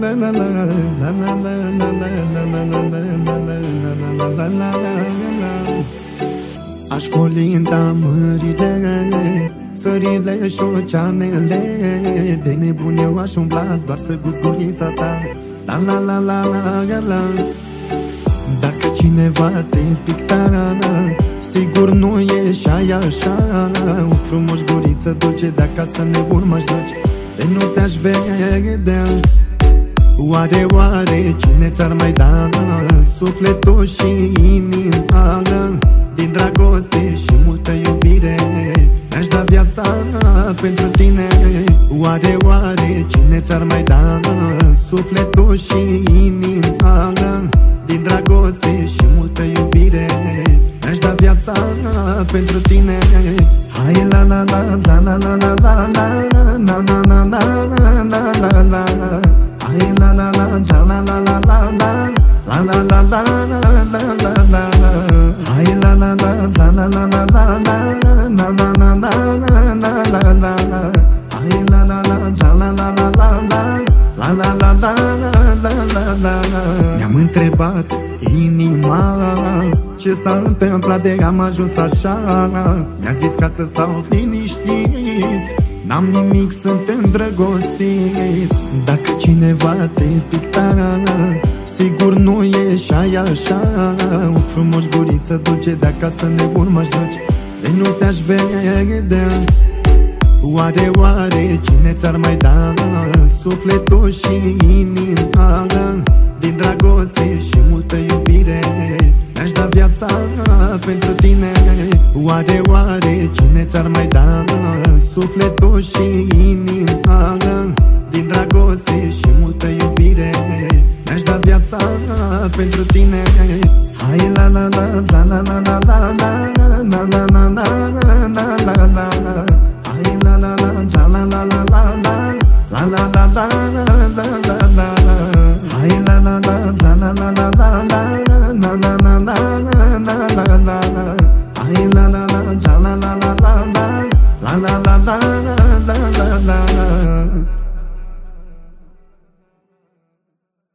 Aș colinda mările Sările și oceanele. De nebun eu aș umbla Doar să gust gurița ta. La la la la la la la. Dacă cineva te picta Sigur nu e și aia așa. Frumos guriță dulce De acasă nebun m-aș duce. De nu te-aș vedea Oare, oare, cine ți-ar mai da Sufletul și inima Din dragoste și multă iubire Mi-aș da viața pentru tine Oare, oare, cine ți-ar mai da Sufletul și inima Din dragoste și multă iubire Mi-aș da viața pentru tine Hai la la la la la la la la la la la la la la la la la la la la la la la la la Hai la la la la la la la la la la la la la la la la la Hai la la la la la la la la la la la la la la la la Mi-am întrebat inima Ce s-a întâmplat de am ajuns așa. Mi-a zis ca să stau liniștit N-am nimic, sunt îndrăgostit. Dacă cineva te picta Sigur nu e și aia așa Frumos guriță dulce De acasă nebun m-aș duce. De nu te-aș vedea. Oare, oare, cine ți-ar mai da Sufletul și inima? Din dragoste și multă iubire Mi-aș da viața pentru tine Oare, oare, cine ți-ar mai da Sufletul și inima Din dragoste și multă iubire Mi-aș da viața pentru tine Hai la la la la la la la la la la la la la la la la la Hai la la la la la la la la la la la la la